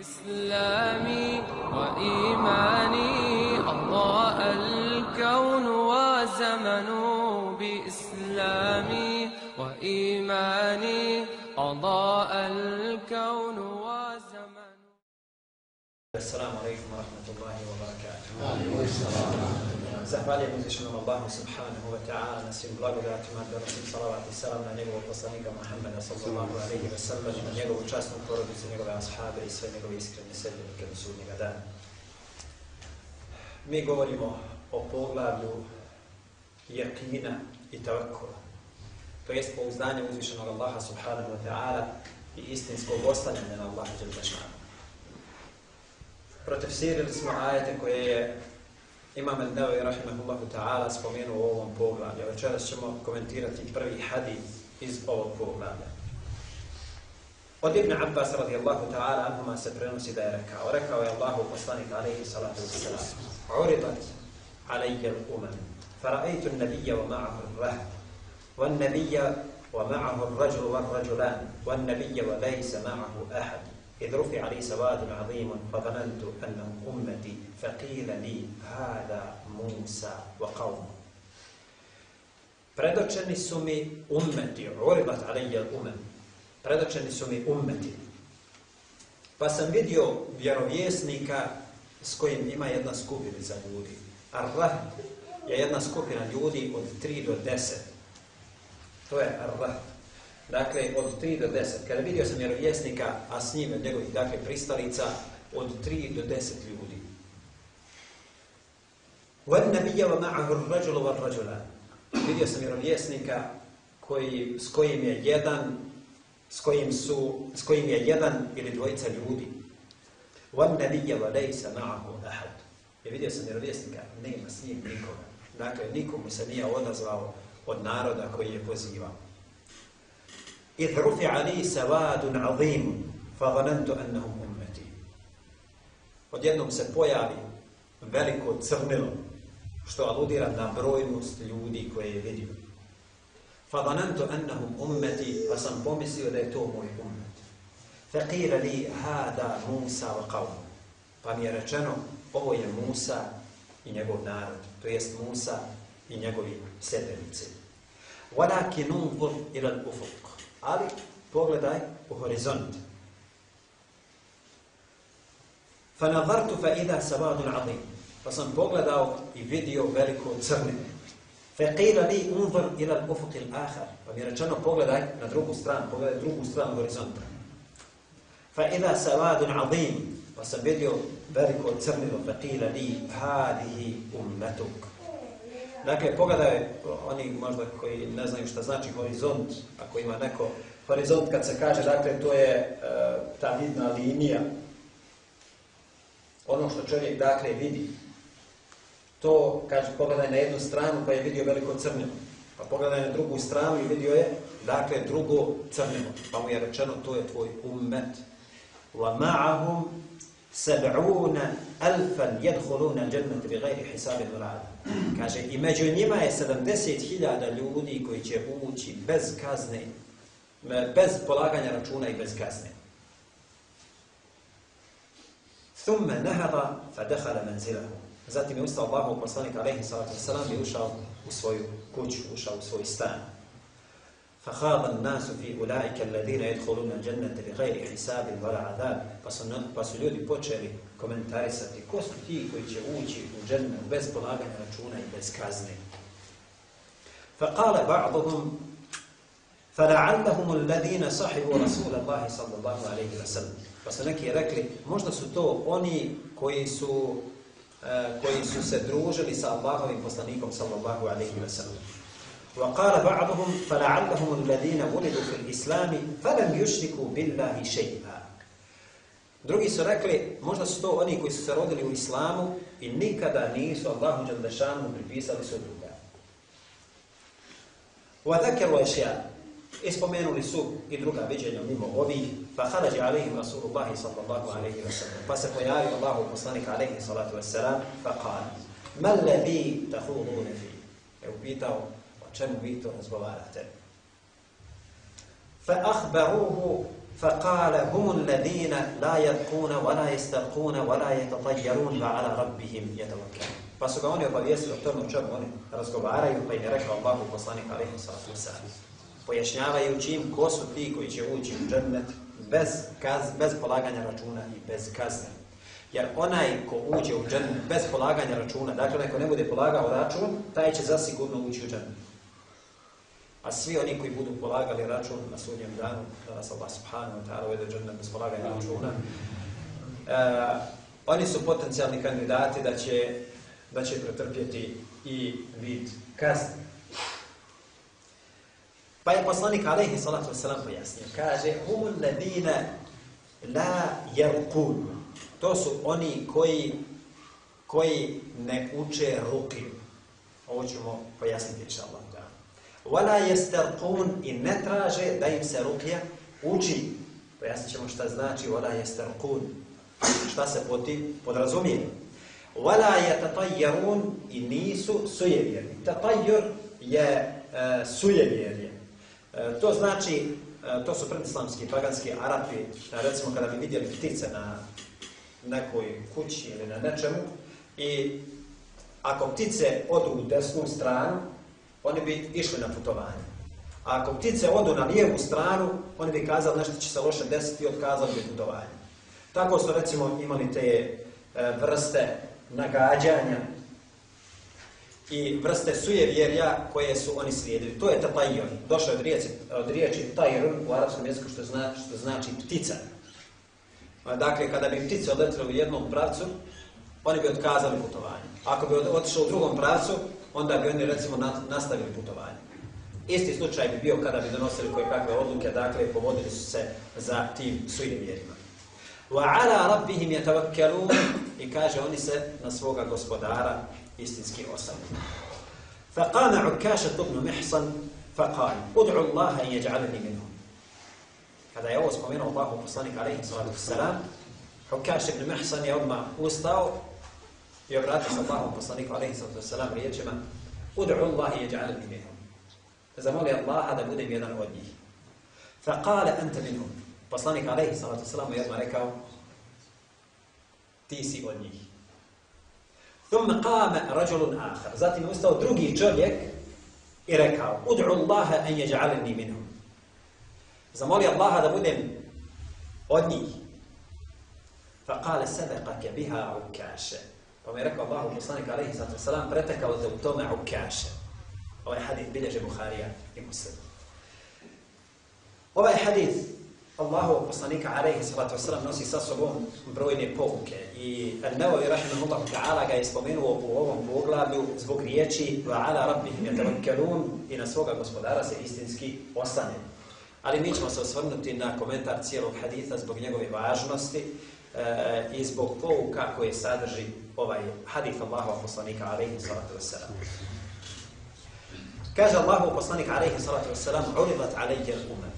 إسلامي وإيماني أضاء الكون وزمن بإسلامي وإيماني أضاء الكون وزمن السلام عليكم ورحمة الله وبركاته. Zahvaljujem uzvišenom Allahu subhanahu wa ta'ala na svim blagodatima, da nosim salavat i salam na njegovog poslanika Muhammeda sallallahu alaihi wa sallam, na njegovu častnu porodicu, njegove ashabe i sve njegove iskrene sredbenike do sudnjega dana. Mi govorimo o poglavlju jakina i tavakkula, to jest pouzdanje uzvišenog Allaha subhanahu wa ta'ala i istinskog oslanjanja na Allaha dželbašana. Protefsirili smo ajete koje je Imam al-Nawawi rahimahullah ta'ala spomenu u ovom poglavlju. Večeras ćemo komentirati prvi hadis iz ovog poglavlja. Od Ibn Abbas radijallahu ta'ala anhuma se prenosi da je rekao. Rekao je Allahu poslanik alaihi salatu wa sallam. Uridat alaihi l'umam. Faraitu nabija wa ma'ahu l'rahd. Wa nabija wa ma'ahu l'rajul wa l'rajulan. Wa nabija wa lejse ma'ahu ahad. إذ رفع لي سواد عظيم فظننت أنهم أمتي فقيل لي هذا موسى وقومه Predočeni su mi ummeti, uribat alejja umem. Predočeni su mi ummeti. Pa sam vidio vjerovjesnika s kojim ima jedna skupinica ljudi. Ar-Rahd je jedna skupina ljudi od 3 do 10. To je Ar-Rahd. Dakle, od 3 do 10. Kada vidio sam vjerovjesnika, a s njim od njegovih dakle, pristalica, od 3 do 10 ljudi. Wan nabiyya wa ma'ahu ar-rajulu. Vidio sam vjerovjesnika koji s kojim je jedan s kojim su s kojim je jedan ili dvojica ljudi. Wan nabiyya wa laysa ma'ahu ahad. I vidio sam vjerovjesnika, nema s njim nikoga. Dakle, nikomu se nije odazvao od naroda koji je pozivao. إذ رفع لي سواد عظيم فظننت أنهم أمتي Odjednom se pojavi veliko crnilo, što aludira na brojnost ljudi koje je vidio. فظننت أنهم أمتي pa sam pomislio da je to moj ummet. فقيل لي هذا موسى وقوم pa mi je rečeno ovo je Musa i njegov narod, to jest Musa i njegovi sedbenici. ولكن انظر إلى الأفق Ali pogledaj u horizont. فنظرت فإذا سواد عظيم. Pa sam pogledao i vidio veliko crne. فقيل لي انظر إلى الأفق الآخر. Pa mi je rečeno pogledaj na drugu stranu, pogledaj drugu stranu horizonta. فإذا سواد عظيم. Pa sam vidio veliko crnilo. فقيل لي هذه أمتك. Dakle, pogledaj, oni možda koji ne znaju šta znači horizont, ako ima neko horizont kad se kaže, dakle, to je e, ta vidna linija, ono što čovjek, dakle, vidi. To, kaže, pogledaj na jednu stranu pa je vidio veliko crnilo, pa pogledaj na drugu stranu i vidio je, dakle, drugo crnilo, pa mu je rečeno, to je tvoj ummet. Wa ma'ahum seb'una alfan jedhuluna džennete bi gajri hisabin rada. Kaže, i među njima je 70.000 ljudi koji će ući bez kazne, bez polaganja računa i bez kazne. Thumme nehada fa dehala menzilahu. Zatim je ustao Allahu poslanik alaihi sallatu wasalam i ušao u svoju kuću, ušao u svoj stan. فخاض الناس في أولئك الذين يدخلون الجنة بغير حساب ولا عذاب. فسلود بوچري كومنتاري ساتي كوست كوي جي في الجنة بس بلاغن رجونا بس كازني فقال بعضهم فلعلهم الذين صحبوا رسول الله صلى الله عليه وسلم. فسنك يركلي مجد ستو اوني كوي سو كوي سو سدروجل سالباغم بسلانيكم صلى الله عليه وسلم. وقال بعضهم فلعلهم الذين ولدوا في الإسلام فلم يشركوا بالله شيئا Drugi su rekli, možda su to oni koji su se rodili u islamu i nikada nisu Allahu Đaldešanu pripisali su druga. وذكروا أشياء ispomenuli su i druga viđenja mimo ovih fa kharaja alejhi rasulullah sallallahu alejhi ve sellem pa se pojavio Allahu poslanik alejhi salatu vesselam fa qala ma alladhi takhuduna fi je upitao čemu vi to razgovarate. Fa ahbaruhu فقال هم الذين لا يرقون ولا يسترقون ولا يتطيرون وعلى ربهم يتوكلون Pa su ga oni obavijestili o tome o čemu oni razgovaraju, pa im je rekao Allahu poslanik alaihi sallatu wasallam. Pojašnjavajući im ko su ti koji će ući u džennet bez, kaz, bez polaganja računa i bez kazne. Jer onaj ko uđe u džennet bez polaganja računa, dakle neko ne bude polagao račun, taj će zasigurno ući u džennet. A svi oni koji budu polagali račun na sudnjem danu, da nas Allah subhanahu wa ta'ala uvede džennet bez polaganja računa, uh, oni su potencijalni kandidati da će da će pretrpjeti i vid kazne. Pa je poslanik alaihi salatu wasalam pojasnio. Kaže, humul ladina la jerkun. To su oni koji, koji ne uče ruki. Ovo ćemo pojasniti, inša Allah. Wala yastarqun i ne traže da im se rukija uči. Pojasnit ćemo šta znači wala yastarqun. Šta se poti podrazumije. Vala je i nisu sujevjerni. Tatajjur je uh, sujevjerje. Uh, to znači, uh, to su predislamski, paganski Arapi, recimo kada bi vidjeli ptice na nekoj kući ili na nečemu, i ako ptice odu u desnu stranu, oni bi išli na putovanje. A ako ptice odu na lijevu stranu, oni bi kazali nešto će se loše desiti i odkazali bi putovanje. Tako su recimo imali te e, vrste nagađanja i vrste sujevjerja koje su oni slijedili. To je tatajjon. Došao od riječi, od riječi tajrun u arapskom jeziku što, zna, što znači ptica. Pa, dakle, kada bi ptice odletile u jednom pravcu, oni bi otkazali putovanje. Ako bi otišao u drugom pravcu, onda bi oni recimo nastavili putovanje. Isti slučaj bi bio kada bi donosili koje kakve odluke, dakle, povodili su se za tim svojim Wa ala rabbihim yatawakkalun i kaže oni se na svoga gospodara istinski oslanjaju. Fa qama Ukasha ibn فَقَالِ fa اللَّهَ ud'u Allah an yaj'alani minhum. Kada je ovo spomenuo Allahu poslanik alejhi sallatu sallam, Hukaš ibn Mihsan je odmah ustao i obratio se Allahu poslaniku alejhi salatu vesselam riječima ud'u Allah an yaj'alani minhum. Zamoli Allaha da budem jedan od njih. Fa qala anta minhum. Poslanik alejhi salatu vesselam je odmah rekao ti si od njih. Thumma qama rajulun akhar. Zatim je ustao drugi čovjek i rekao: "Ud'u Allaha an yaj'alni minhum." Zamoli Allaha da budem od njih. Fa qala sabaqaka biha ukasha. Pa mi je rekao Allahu poslanik alaihi sallatu wasalam, pretekao te u tome ukasha. Ovaj hadis bilježe Buharija i Muslim. Ovaj hadis Allahu poslanika alaihi sallatu wasalam nosi sa sobom brojne pouke i An-Nawawi rahimahullahu ta'ala ga je spomenuo u ovom poglavlju zbog riječi wa ala rabbihim i na svoga gospodara se istinski oslanjaju. Ali mi ćemo se osvrnuti na komentar cijelog haditha zbog njegove važnosti e, i zbog pouka koje sadrži ovaj hadith Allahu poslanika alejhi salatu vesselam. Kaže Allahu poslanik alejhi salatu vesselam: "Uridat alayya al-umam."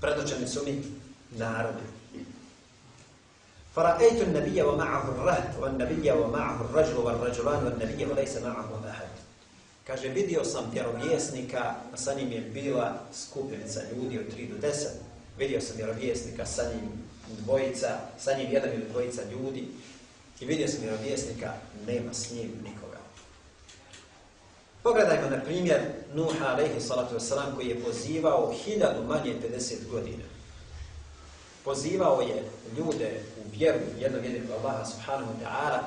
Predočeni su mi narodi. فرأيت النبي ومعه الرهد والنبي ومعه الرجل والرجلان والنبي وليس معه أحد. Kaže, vidio sam vjerovjesnika, a sa njim je bila skupinica ljudi od 3 do 10. Vidio sam vjerovjesnika, sa njim dvojica, sa njim jedan ili dvojica ljudi. I vidio sam vjerovjesnika, nema s njim nikoga. Pogledajmo na primjer Nuha alaihi salatu wasalam koji je pozivao hiljadu manje 50 godina pozivao je ljude u vjeru jednog jedinog Allaha subhanahu wa ta'ala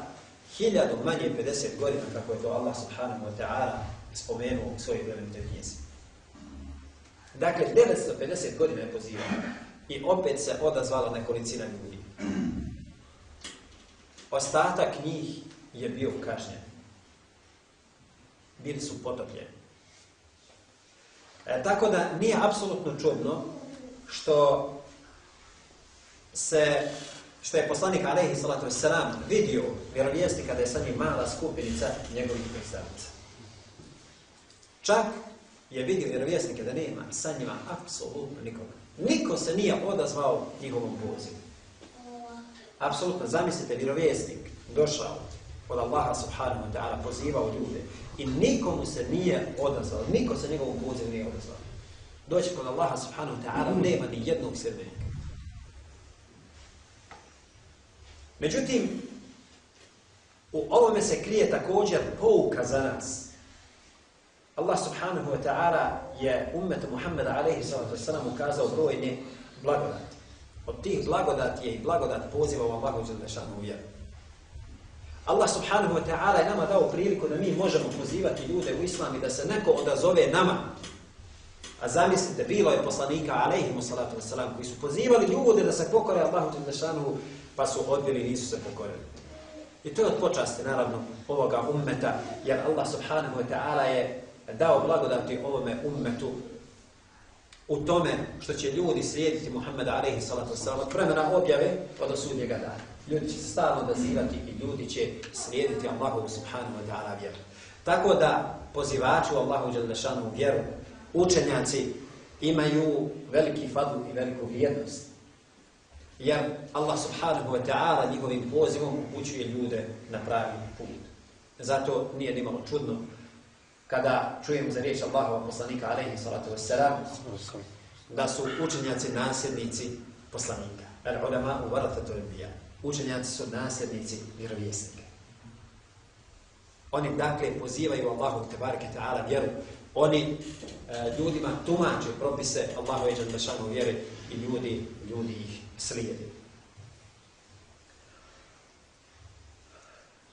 hiljadu manje 50 godina kako je to Allah subhanahu wa ta'ala spomenuo u svojoj plemenitoj knjizi. Dakle, 950 godina je pozivao i opet se odazvala nekolicina ljudi. Ostatak njih je bio kažnjen. Bili su potopljeni. E, tako da nije apsolutno čudno što se, što je poslanik Alehi Salatu Veselam vidio vjerovijesti kada je sa njim mala skupinica njegovih predstavnica. Čak je vidio vjerovjesnike da nema sa njima apsolutno nikoga. Niko se nije odazvao njihovom pozivu. Apsolutno, zamislite, vjerovjesnik došao od Allaha subhanahu wa ta'ala, pozivao ljude i nikomu se nije odazvao, niko se njegovom pozivu nije odazvao. Doći kod Allaha subhanahu wa ta'ala, nema ni jednog srednika. Međutim, u ovome se krije također pouka za nas. Allah subhanahu wa ta'ala je ummetu Muhammeda alaihi sallatu wasallam ukazao brojne blagodati. Od tih blagodati je i blagodat poziva u Allahu Đelešanu vjeru. Allah subhanahu wa ta'ala je nama dao priliku da mi možemo pozivati ljude u islam i da se neko odazove nama. A zamislite, bilo je poslanika, alaihimu salatu wasalam, koji su pozivali ljude da se pokore Allahu Đelešanu, pa su odbili i nisu se pokorili. I to je od počasti, naravno, ovoga ummeta, jer Allah subhanahu wa ta'ala je dao blagodati ovome ummetu u tome što će ljudi slijediti Muhammeda alaihi salatu salam od vremena objave pa do sudnjega dana. Ljudi će se stalno dozivati i ljudi će slijediti Allahu subhanahu wa ta'ala vjeru. Tako da pozivači u Allahu dželešanu vjeru, učenjaci imaju veliki fadlu i veliku vrijednost. Jer Allah subhanahu wa ta'ala njihovim pozivom upućuje ljude na pravi put. Zato nije nimalo čudno kada čujemo za riječ Allahova poslanika alaihi salatu wassalam da su učenjaci nasljednici poslanika. Al ulama u varatatu rebija. Učenjaci su nasljednici vjerovjesnika. Oni dakle pozivaju Allahu tebareke ta'ala vjeru. Oni e, ljudima tumače propise Allahu eđan dašanu vjere i ljudi, ljudi ih slijedi.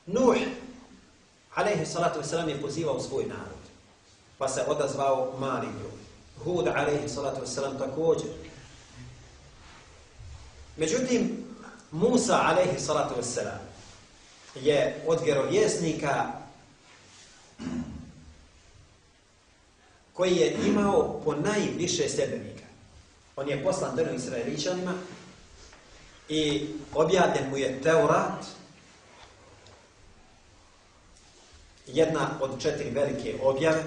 Nuh alaihi salatu wasalam je pozivao svoj narod, pa se odazvao mali broj. Hud alaihi salatu wasalam također. Međutim, Musa alaihi salatu wasalam je od vjerovjesnika koji je imao po najviše sljedbenika. On je poslan drnu Israeličanima i objavljen mu je Teurat, jedna od četiri velike objave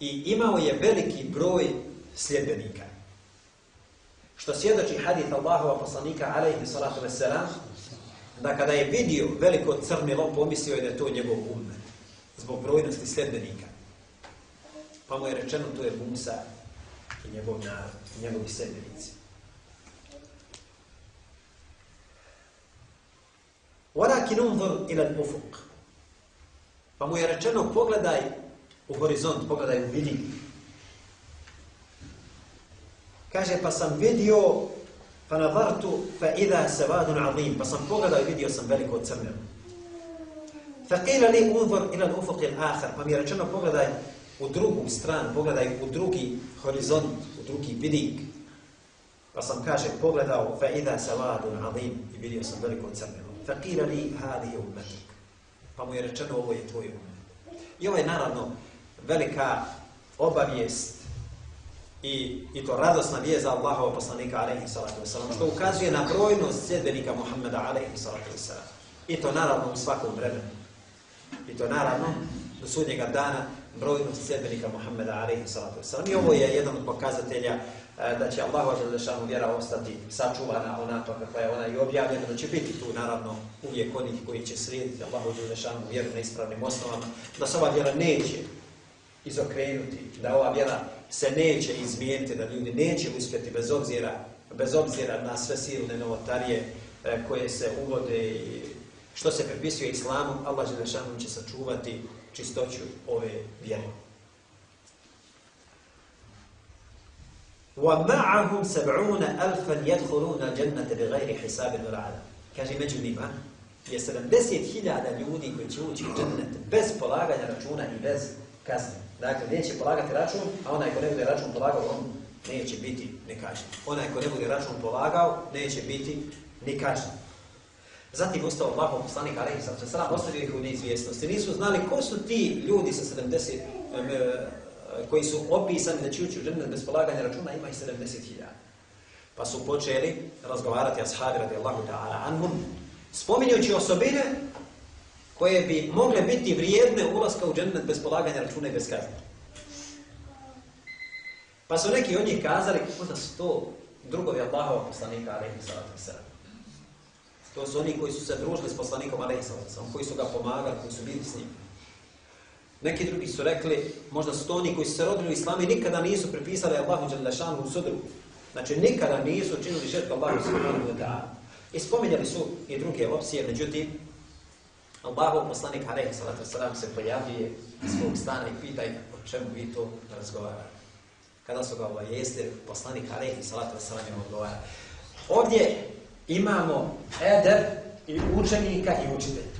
i imao je veliki broj sljedbenika. Što svjedoči hadith Allahova poslanika alaihi salatu wasalam, da kada je vidio veliko crnilo, pomislio je da je to njegov umet, zbog brojnosti sljedbenika. Pa mu je rečeno, to je Musa i njegov narod, i njegovi sljedbenici. ولكن انظر إلى الأفق Pa mu je rečeno, pogledaj u horizont, pogledaj u vidi. Kaže, pa sam vidio, pa fa navartu, fa idha savadun azim, pa sam pogledao i vidio sam veliko crnjeno. Fakila li unzor ila al-ufuq al-akhar, pa mi je rečeno, pogledaj u drugu stranu, pogledaj u drugi horizont, u drugi vidik. Pa sam kaže, pogledao, fa idha savadun azim, i vidio sam veliko crnjeno. Fakila li hadi ummetik pa mu je rečeno ovo je tvoj umet. I ovo je naravno velika obavijest i, i to radosna vijest za Allahova poslanika alaihi salatu wasalam, što ukazuje na brojnost sljedbenika Muhammeda alaihi salatu wasalam. I to naravno u svakom vremenu. I to naravno do sudnjega dana brojnost sljedbenika Muhammeda alaihi salatu wasalam. I ovo je jedan od pokazatelja E, da će Allahu Đelešanu vjera ostati sačuvana onako pa kakva je ona i objavljena, da će biti tu naravno uvijek onih koji će slijediti Allahu Đelešanu vjeru na ispravnim osnovama, da se ova vjera neće izokrenuti, da ova vjera se neće izmijeniti, da ljudi neće uspjeti bez obzira, bez obzira na sve silne novotarije e, koje se uvode i što se prepisuje islamu, Allah Đelešanu će sačuvati čistoću ove vjere. ومعهم سبعون ألفا يدخلون الجنة بغير حساب ولا عذاب kaže među njima je 70.000 ljudi koji će ući u džennet bez polaganja računa i bez kazne. Dakle, neće polagati račun, a onaj ko ne bude račun polagao, on neće biti nekažen. Onaj ko ne bude račun polagao, neće biti nekažen. Zatim ustao Allahom poslanik Alehi sallam, sallam ostavio ih u neizvjesnosti. Nisu znali ko su ti ljudi sa 70, koji su opisani da će ući u džennet bez polaganja računa, ima i 70.000. Pa su počeli razgovarati ashabi radijallahu ta'ala anhum, spominjući osobine koje bi mogle biti vrijedne ulaska u džennet bez polaganja računa i bez kazne. Pa su neki od njih kazali, možda su to drugovi Allahova poslanika, alaihi sallatu sallam. To su oni koji su se družili s poslanikom, alaihi sallatu sallam, koji su ga pomagali, koji su bili s njim. Neki drugi su rekli, možda su to oni koji su se rodili u islamu i nikada nisu pripisali Allahu Đalešanu u sudru. Znači, nikada nisu činili žrtvu Allahu subhanahu wa ta'ala. I spominjali su i druge opcije, međutim, Allahov poslanik alejhi salatu vesselam se pojavljuje iz svog stana i pita o čemu vi to razgovarate. Kada su ga obavijestili, poslanik alejhi salatu vesselam im odgovara. Ovdje imamo eder i učenika i učitelja.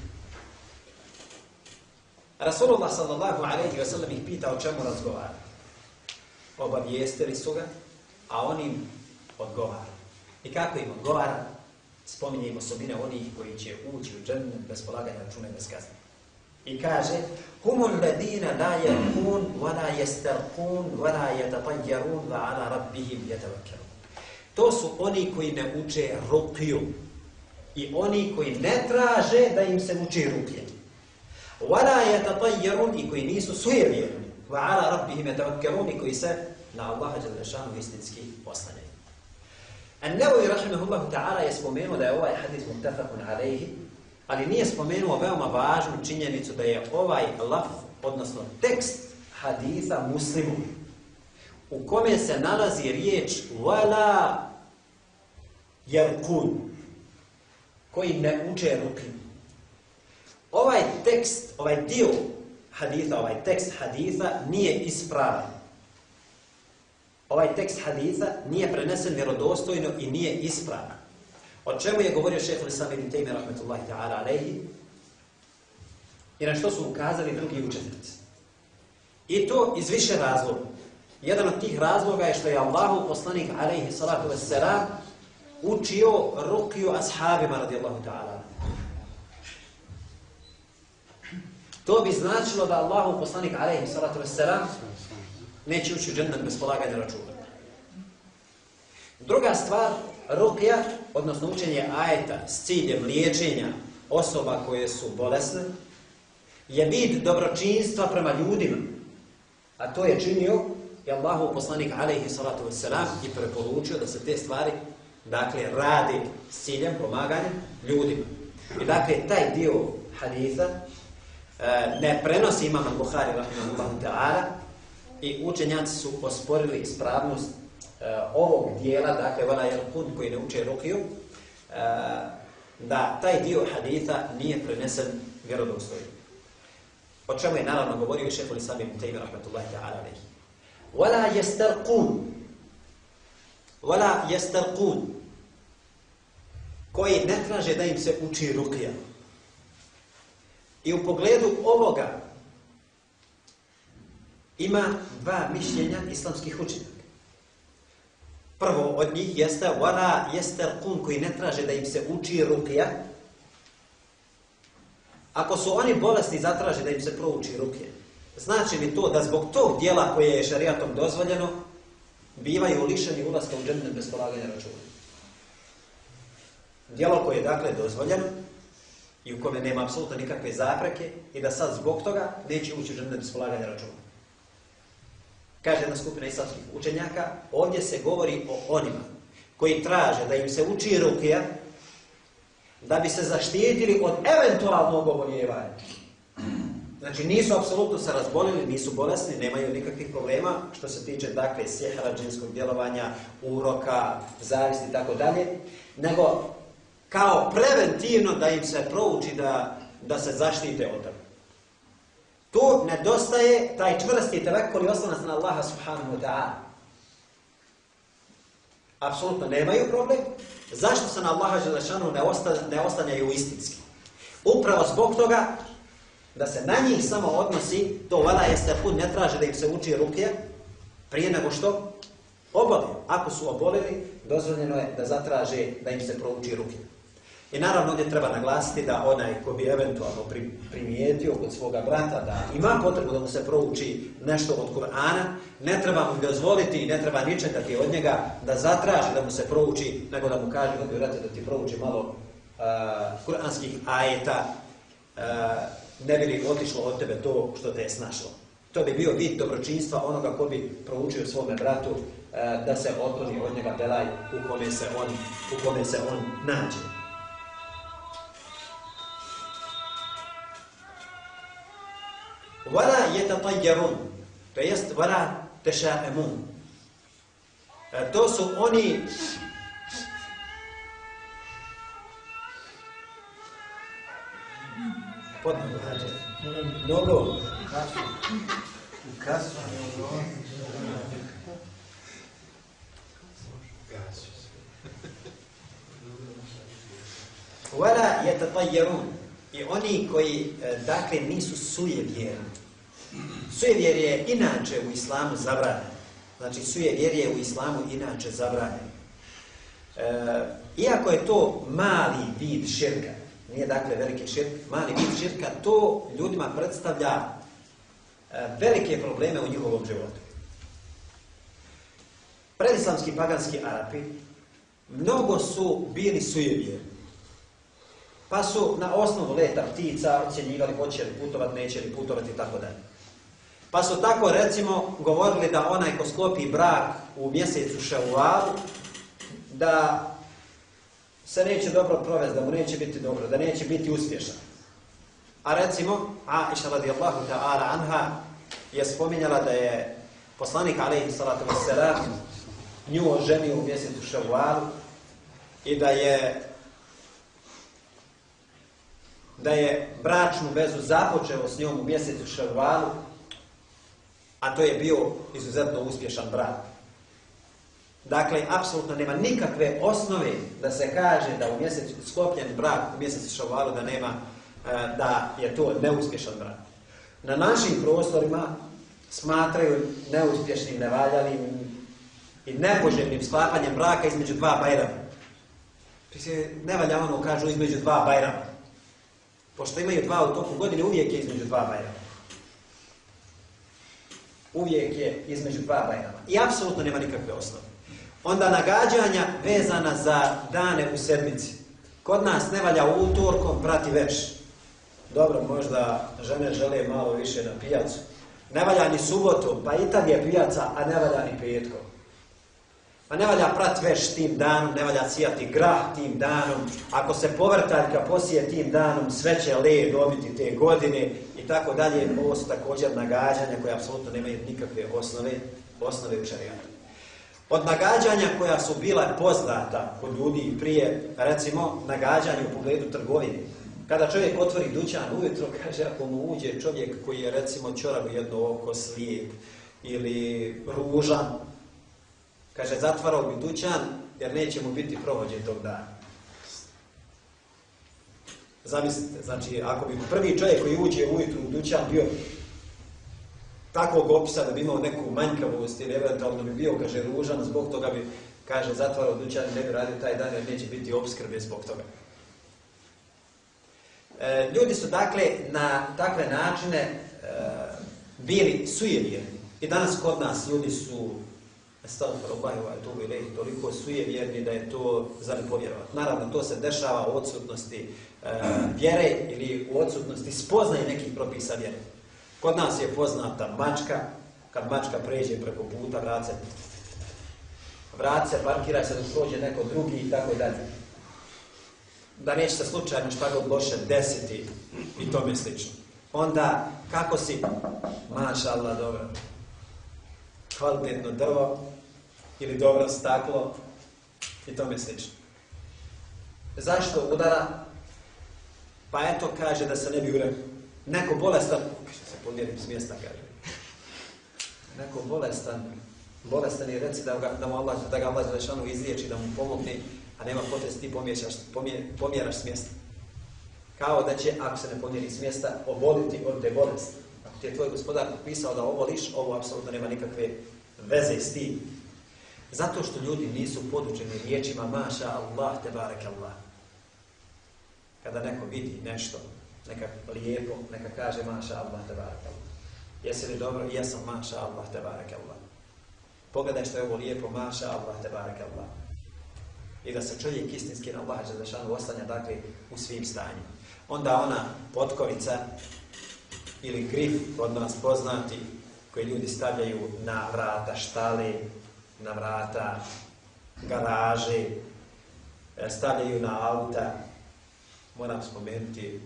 Rasulullah sallallahu alejhi ve sellem ih pita o čemu razgovara. Obavijestili su ga, a on im odgovara. I kako im odgovara? spominje im osobine onih koji će ući u džennet bez polaganja računa i bez kazne. I kaže, humul ladina la yakun wa la yastarqun wa la yatatajjarun wa ala rabbihim yatawakkalun. To su oni koji ne uče rukiju i oni koji ne traže da im se uči rukje wala la i koji nisu sujevjerni wa ala rabbihim yatawakkalun i koji se na Allaha dželle šanu istinski oslanjaju. An-Nawawi rahimahullahu ta'ala je spomenuo da je ovaj hadis muttafaqun alayhi, ali nije spomenuo veoma važnu činjenicu da je ovaj laf, odnosno tekst hadisa muslimu, u kome se nalazi riječ wala yarqun, koji ne uče rukim. Ovaj tekst, ovaj dio hadisa, ovaj tekst hadisa nije ispravan ovaj tekst hadisa nije prenesen vjerodostojno i nije ispravan. O čemu je govorio šeheh Islam ibn Taymi rahmetullahi ta'ala alaihi i na što su ukazali drugi učenici. I to iz više razloga. Jedan od tih razloga je što je Allahu poslanik alaihi salatu wassalam učio rukiju ashabima radijallahu ta'ala. To bi značilo da Allahu poslanik alejhi salatu vesselam neće ući u džennet bez polaganja računa. Druga stvar, rukja, odnosno učenje ajeta s ciljem liječenja osoba koje su bolesne, je vid dobročinstva prema ljudima. A to je činio i Allahu poslanik alejhi salatu vesselam i preporučio da se te stvari dakle, radi s ciljem pomaganja ljudima. I dakle, taj dio haditha E, ne prenosi imam Buhari rahimahullahu ta'ala, i učenjaci su osporili ispravnost e, ovog dijela, dakle, vala je put koji ne uče rukiju, e, da taj dio haditha nije prenesen vjerodostojno. O čemu je naravno govorio šeho li sami Mutaymi rahmatullahi ta'ala alaihi. Vala jestarqun. Vala jestarqun. Koji ne traže da im se uči rukija. I u pogledu ovoga ima dva mišljenja islamskih učenjaka. Prvo od njih jeste wala jeste kun koji ne traže da im se uči rukija. Ako su oni bolesni zatraže da im se prouči rukija. Znači li to da zbog tog dijela koje je šarijatom dozvoljeno bivaju lišeni ulaska u džennet bez polaganja računa. Dijelo koje je dakle dozvoljeno i u kome nema apsolutno nikakve zapreke i da sad zbog toga neće ući u džennet bez polaganja računa kaže jedna skupina islamskih učenjaka, ovdje se govori o onima koji traže da im se uči rukija da bi se zaštitili od eventualnog oboljevanja. Znači nisu apsolutno se razbolili, nisu bolesni, nemaju nikakvih problema što se tiče dakle sjehra, džinskog djelovanja, uroka, zavisti i tako dalje, nego kao preventivno da im se prouči da, da se zaštite od toga. Tu nedostaje taj čvrsti tevekul i oslonac na Allaha subhanahu wa ta'ala. Apsolutno nemaju problem. Zašto se na Allaha želešanu ne, osta, ne ostanjaju istinski? Upravo zbog toga da se na njih samo odnosi, to vala jeste put ne traže da im se uči ruke prije nego što oboli. Ako su obolili, dozvoljeno je da zatraže da im se prouči ruke. I naravno ovdje treba naglasiti da onaj ko bi eventualno primijetio kod svoga brata da ima potrebu da mu se prouči nešto od Kur'ana, ne treba mu dozvoliti i ne treba ničekati od njega da zatraži da mu se prouči, nego da mu kaže da brate da ti prouči malo uh, kur'anskih ajeta, uh, ne bi li otišlo od tebe to što te je snašlo. To bi bio vid dobročinstva onoga ko bi proučio svome bratu uh, da se otkloni od njega belaj u kome se on, u kome se on nađe. ولا يتطيرون to jest ولا تشائمون to su oni podno nogo. U kasu ولا يتطيرون i oni koji e, dakle nisu suje vjerni Sujevjer je inače u islamu zabranjen. Znači, sujevjer je u islamu inače zabranjen. E, iako je to mali vid širka, nije dakle veliki širk, mali vid širka, to ljudima predstavlja e, velike probleme u njihovom životu. Predislamski paganski Arapi mnogo su bili sujevjerni. Pa su na osnovu leta ptica ocjenjivali hoće li putovati, neće li putovati i tako dalje. Pa su tako recimo govorili da onaj ko sklopi brak u mjesecu ševalu, da se neće dobro provesti, da mu neće biti dobro, da neće biti uspješan. A recimo, Aisha radijallahu ta'ala anha je spominjala da je poslanik alaihi salatu wassalam nju oženio u mjesecu ševalu i da je da je bračnu vezu započeo s njom u mjesecu Ševalu a to je bio izuzetno uspješan brak. Dakle, apsolutno nema nikakve osnove da se kaže da u mjesec sklopljen brak u mjesecu šavalu da nema e, da je to neuspješan brak. Na našim prostorima smatraju neuspješnim, nevaljalim i nepoželjnim sklapanjem braka između dva bajrama. Ne valja ono, kažu, između dva bajrama. Pošto imaju dva u toku godine, uvijek je između dva bajrama. Uvijek je između dva bajrama. I apsolutno nema nikakve osnove. Onda nagađanja vezana za dane u sedmici. Kod nas ne valja utorkom prati već. Dobro, možda žene žele malo više na pijacu. Ne valja ni subotom, pa i tad je pijaca, a ne valja ni petkom. Pa ne valja prat veš tim danom, ne valja cijati grah tim danom. Ako se povrtaljka posije tim danom, sve će le dobiti te godine tako dalje. Ovo su također nagađanja koje apsolutno nemaju nikakve osnove, osnove u šarijatu. Od nagađanja koja su bila poznata kod ljudi prije, recimo, nagađanje u pogledu trgovine. Kada čovjek otvori dućan ujutro, kaže, ako mu uđe čovjek koji je, recimo, čorav jedno oko, slijep ili ružan, Kaže, zatvarao bi dućan, jer neće mu biti provođen tog dana. Zamislite, znači, ako bi prvi čovjek koji uđe ujutru u dućan bio takvog opisa da bi imao neku manjkavost ili eventualno bi bio, kaže, ružan, zbog toga bi, kaže, zatvarao dućan i ne bi radio taj dan jer neće biti obskrbe zbog toga. E, ljudi su, dakle, na takve načine e, bili sujevjerni. I danas kod nas ljudi su Estagfir Allah wa atubu ilayhi toliko su je vjerni da je to za ne povjerovati. Naravno, to se dešava u odsutnosti e, vjere ili u odsutnosti spoznaje nekih propisa vjere. Kod nas je poznata mačka, kad mačka pređe preko puta, vrat se, vrat se, parkira se da prođe neko drugi i tako dalje. Da neće se slučajno šta god loše desiti i tome slično. Onda, kako si? Maša Allah, dobro kvalitetno drvo ili dobro staklo i tome slično. Zašto udara? Pa eto kaže da se ne bi urekao. Neko bolestan, se pomjerim s mjesta kaže. Neko bolestan, bolestan je reci da ga, da mu Allah, da ga Allah Želešanu izliječi, da mu pomogne, a nema potres ti pomjeraš, pomjeraš s mjesta. Kao da će, ako se ne pomjeri s mjesta, oboliti od te bolesti ti je tvoj gospodar napisao da ovo liš, ovo apsolutno nema nikakve veze s tim. Zato što ljudi nisu podučeni riječima maša Allah te barek Allah. Kada neko vidi nešto, neka lijepo, neka kaže maša Allah te barek Allah. Jesi li dobro? Jesam maša Allah te barek Allah. Pogledaj što je ovo lijepo, maša Allah te barek Allah. I da se čovjek istinski na Allah za šanu ostanja, dakle, u svim stanjima. Onda ona potkovica ili grif od nas poznati koji ljudi stavljaju na vrata štale, na vrata garaže, e, stavljaju na auta. Moram spomenuti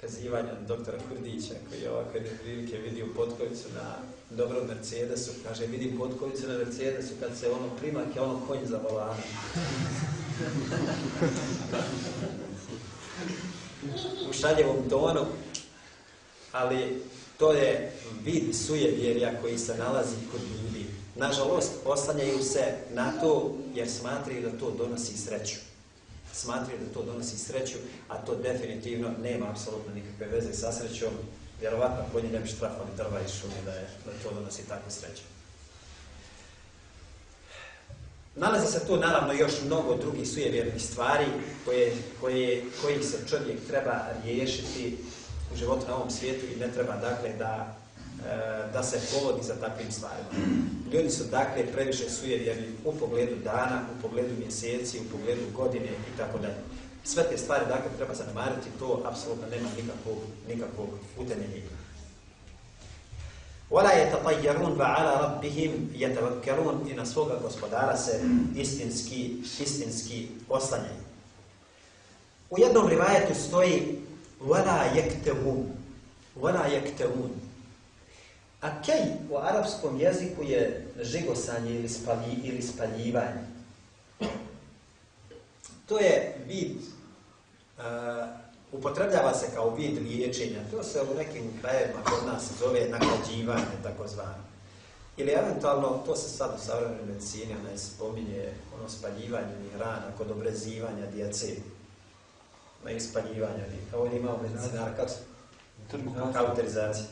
kazivanja doktora Kurdića koji je ovako jedne prilike vidio potkovicu na dobrom Mercedesu. Kaže, vidim potkovicu na Mercedesu kad se ono primak je ono konj za volanom. u šaljevom tonu, ali to je vid sujevjerja koji se nalazi kod ljudi. Nažalost, oslanjaju se na to jer smatraju da to donosi sreću. Smatraju da to donosi sreću, a to definitivno nema apsolutno nikakve veze sa srećom. Vjerovatno, konji ne bi štrafali drva i šume da, je, da to donosi takvu sreću. Nalazi se tu naravno još mnogo drugih sujevjernih stvari koje, koje, koji se čovjek treba riješiti u životu na ovom svijetu i ne treba dakle da, e, da se povodi za takvim stvarima. Ljudi su dakle previše sujevjerni u pogledu dana, u pogledu mjeseci, u pogledu godine i tako dalje. Sve te stvari dakle treba zanemariti, to apsolutno nema nikakvog, nikakvog utemeljenja. ولا يتطيرون وعلى ربهم يتوكلون i na svoga gospodara se istinski istinski oslanjaju. U jednom rivajetu stoji Vela jektevun. Vela jektevun. A kej u arapskom jeziku je žigosanje ili, spali, ili spaljivanje. To je vid, uh, upotrebljava se kao vid liječenja. To se u nekim krajevima kod nas zove nakladjivanje, tako zvane. Ili eventualno, to se sad u savremenoj medicini ne spominje, ono spaljivanje ni rana kod obrezivanja djece. Na ispaljivanje. Ovo je imao medicinar kad? Kauterizacija.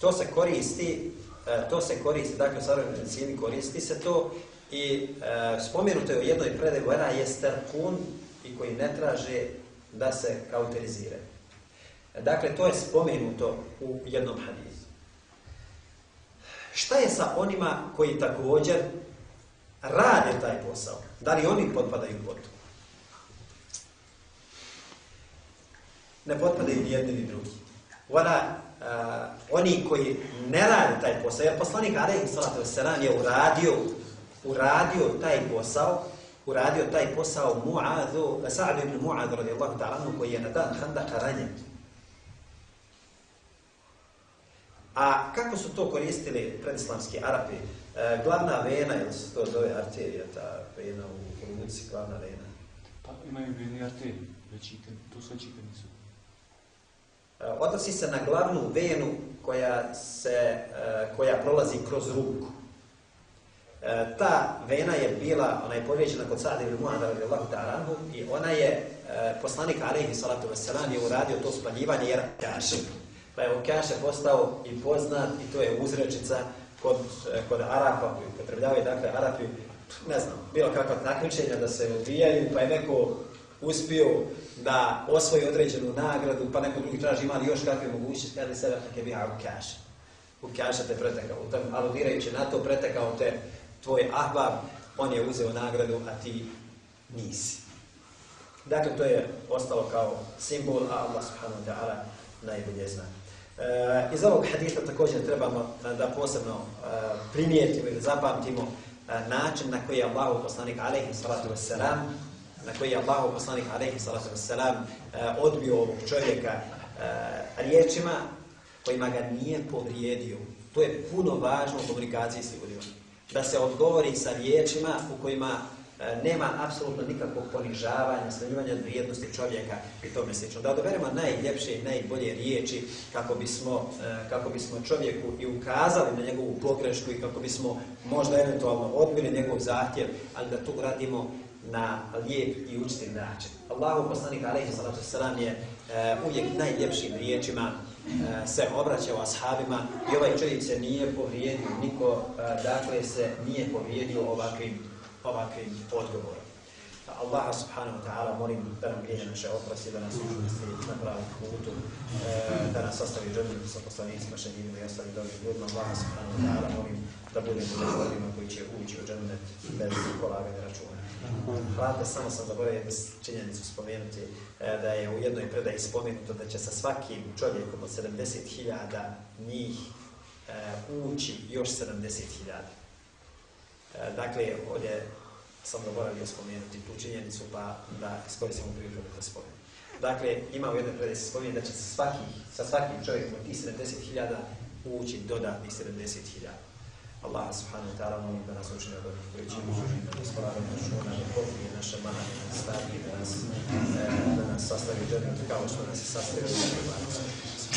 To se koristi, e, to se koristi, dakle u savremenoj medicini koristi se to i e, spomenuto je u jednoj predegu, ona je sterkun i koji ne traže da se kauterizire. Dakle, to je spomenuto u jednom hadisu. Šta je sa onima koji također rade taj posao? Da li oni potpadaju pod to? Ne potpadaju ni jedni ni drugi. Ona, uh, oni koji ne rade taj posao, jer poslanik Arehi Salatu Veseran je uradio, uradio taj posao, uradio taj posao Mu'adhu, Sa'ad ibn Mu'adh radijallahu ta'ala koji je na dan Handaka ranjen. A kako su to koristili predislamski Arapi? E, glavna vena, ili se to zove arterija, ta vena u ruci, glavna vena? Pa imaju vene arterije, već i to su čitani su. E, odnosi se na glavnu venu koja, se, e, koja prolazi kroz ruku. E, ta vena je bila, ona je povrijeđena kod Sa'da ibn Mu'adha radijallahu ta'ala i ona je, poslanik alejhi salatu vesselam je uradio to spaljivanje jer kaže. Pa je kaže postao i poznat i to je uzrečica kod, kod Arapa koji potrebljavaju, dakle Arapi, ne znam, bilo kakva takmičenja da se odvijaju, pa je neko uspio da osvoji određenu nagradu, pa neko drugi traži imali još kakve mogućnosti, kada se tako je bio u Ukaša U kaže te pretekao, aludirajući na to pretekao te tvoj ahbab, on je uzeo nagradu, a ti nisi. Dakle, to je ostalo kao simbol, a Allah subhanahu wa ta'ala najbolje zna. E, iz ovog hadisa također trebamo e, da posebno e, primijetimo ili zapamtimo e, način na koji je Allah poslanik alaihi salatu wassalam na koji je Allah poslanik alejhi salatu vesselam e, odbio ovog čovjeka e, riječima kojima ga nije povrijedio. To je puno važno u komunikaciji s ljudima da se odgovori sa riječima u kojima e, nema apsolutno nikakvog ponižavanja, smanjivanja vrijednosti čovjeka i tome slično. Da odoberemo najljepše i najbolje riječi kako bismo, kako bismo čovjeku i ukazali na njegovu pogrešku i kako bismo možda eventualno odbili njegov zahtjev, ali da to uradimo na lijep i učitelj način. Allahu poslanik alejhi salatu selam je uh, uvijek najljepšim riječima uh, se obraćao ashabima i ovaj čovjek se nije povrijedio, niko uh, dakle se nije povrijedio ovakvim ovakvim odgovorom. Allaha subhanahu wa ta'ala molim da nam grijehe naše oprosti, da nas učusti na pravom putu, da nas ostavi džodnim sa poslanicima, šedinima i ostavi dobrim ljudima. Allaha subhanahu wa ta'ala molim da budemo ljudima koji će ući u džodnet bez polaganja računa. Hvala, samo sam zaboravio jednu činjenicu spomenuti, e, da je u jednoj predaji spomenuto da će sa svakim čovjekom od 70.000 njih e, ući još 70.000. E, dakle, ovdje sam zaboravio spomenuti tu činjenicu, pa da iskoristimo priliku da spomenuti. Dakle, ima u jednoj predaji se spomenuti da će sa, svaki, sa svakim čovjekom od tih 70.000 ući dodatnih 70.000. الله سبحانه وتعالى من da nas učini od onih koji će ispravno računa da popije naše mane, stavi da nas, da nas sastavi džedno kao što nas je sastavio u